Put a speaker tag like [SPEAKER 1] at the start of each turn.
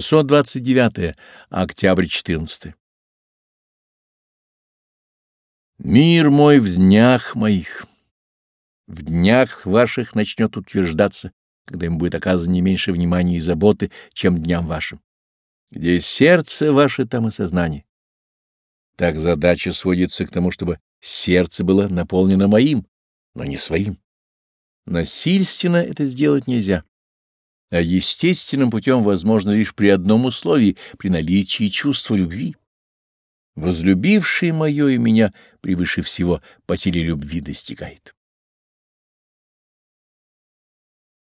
[SPEAKER 1] 629 октябрь 14 Мир мой в днях моих, в днях ваших начнет утверждаться, когда им будет оказано не меньше внимания и заботы, чем дням вашим. Где сердце ваше, там и сознание. Так задача сводится к тому, чтобы сердце было наполнено моим, но не своим. Насильственно это сделать нельзя, а естественным путем возможно лишь при одном условии — при наличии чувства любви. Возлюбивший мое и меня превыше всего по силе любви достигает.